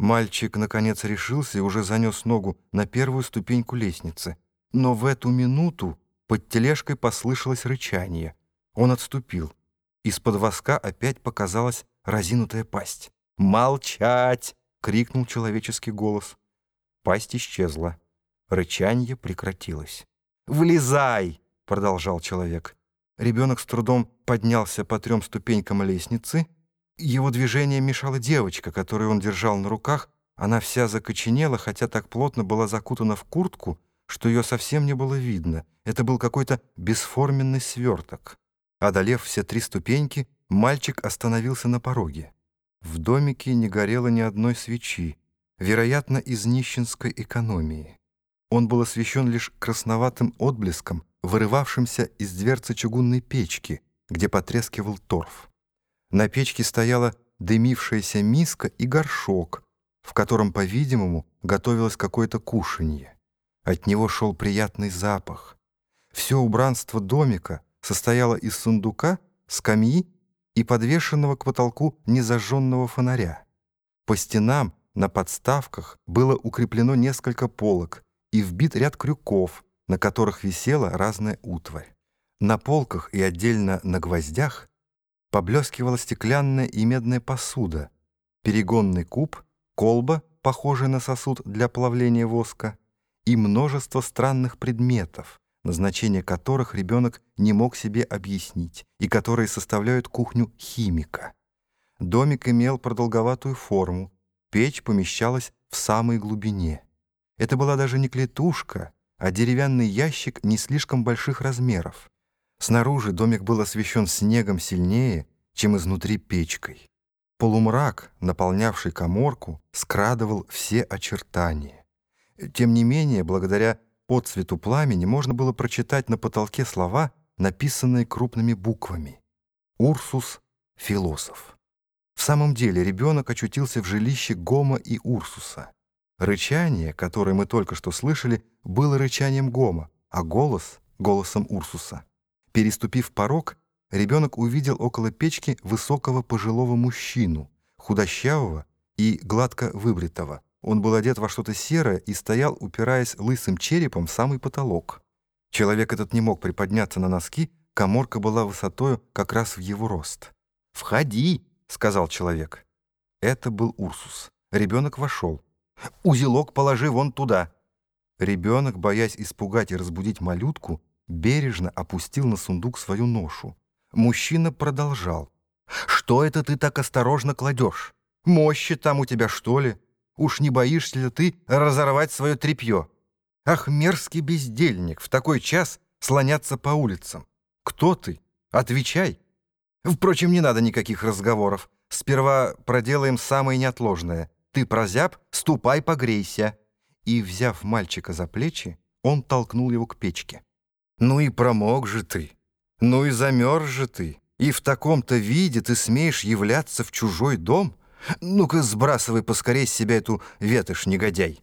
Мальчик, наконец, решился и уже занес ногу на первую ступеньку лестницы. Но в эту минуту под тележкой послышалось рычание. Он отступил. Из-под воска опять показалась разинутая пасть. «Молчать!» — крикнул человеческий голос. Пасть исчезла. Рычанье прекратилось. «Влезай!» — продолжал человек. Ребенок с трудом поднялся по трем ступенькам лестницы. Его движение мешала девочка, которую он держал на руках. Она вся закоченела, хотя так плотно была закутана в куртку, что ее совсем не было видно. Это был какой-то бесформенный сверток. Одолев все три ступеньки, мальчик остановился на пороге. В домике не горело ни одной свечи, вероятно, из нищенской экономии. Он был освещен лишь красноватым отблеском, вырывавшимся из дверцы чугунной печки, где потрескивал торф. На печке стояла дымившаяся миска и горшок, в котором, по-видимому, готовилось какое-то кушанье. От него шел приятный запах. Все убранство домика состояло из сундука, скамьи и подвешенного к потолку незажженного фонаря. По стенам на подставках было укреплено несколько полок и вбит ряд крюков, на которых висела разная утварь. На полках и отдельно на гвоздях поблескивала стеклянная и медная посуда, перегонный куб, колба, похожая на сосуд для плавления воска, и множество странных предметов, назначение которых ребенок не мог себе объяснить и которые составляют кухню химика. Домик имел продолговатую форму, печь помещалась в самой глубине. Это была даже не клетушка, а деревянный ящик не слишком больших размеров. Снаружи домик был освещен снегом сильнее, чем изнутри печкой. Полумрак, наполнявший коморку, скрадывал все очертания. Тем не менее, благодаря отцвету пламени можно было прочитать на потолке слова, написанные крупными буквами. «Урсус — философ». В самом деле ребенок очутился в жилище Гома и Урсуса. Рычание, которое мы только что слышали, было рычанием Гома, а голос — голосом Урсуса. Переступив порог, ребенок увидел около печки высокого пожилого мужчину, худощавого и гладко выбритого. Он был одет во что-то серое и стоял, упираясь лысым черепом в самый потолок. Человек этот не мог приподняться на носки, коморка была высотою как раз в его рост. «Входи!» — сказал человек. Это был Урсус. Ребенок вошел. Узелок положи вон туда». Ребенок, боясь испугать и разбудить малютку, бережно опустил на сундук свою ношу. Мужчина продолжал. «Что это ты так осторожно кладешь? Мощи там у тебя, что ли? Уж не боишься ли ты разорвать свое тряпье? Ах, мерзкий бездельник, в такой час слоняться по улицам. Кто ты? Отвечай. Впрочем, не надо никаких разговоров. Сперва проделаем самое неотложное — ты прозяб, ступай погрейся». И, взяв мальчика за плечи, он толкнул его к печке. «Ну и промок же ты, ну и замерз же ты, и в таком-то виде ты смеешь являться в чужой дом? Ну-ка сбрасывай поскорей с себя эту ветошь, негодяй!»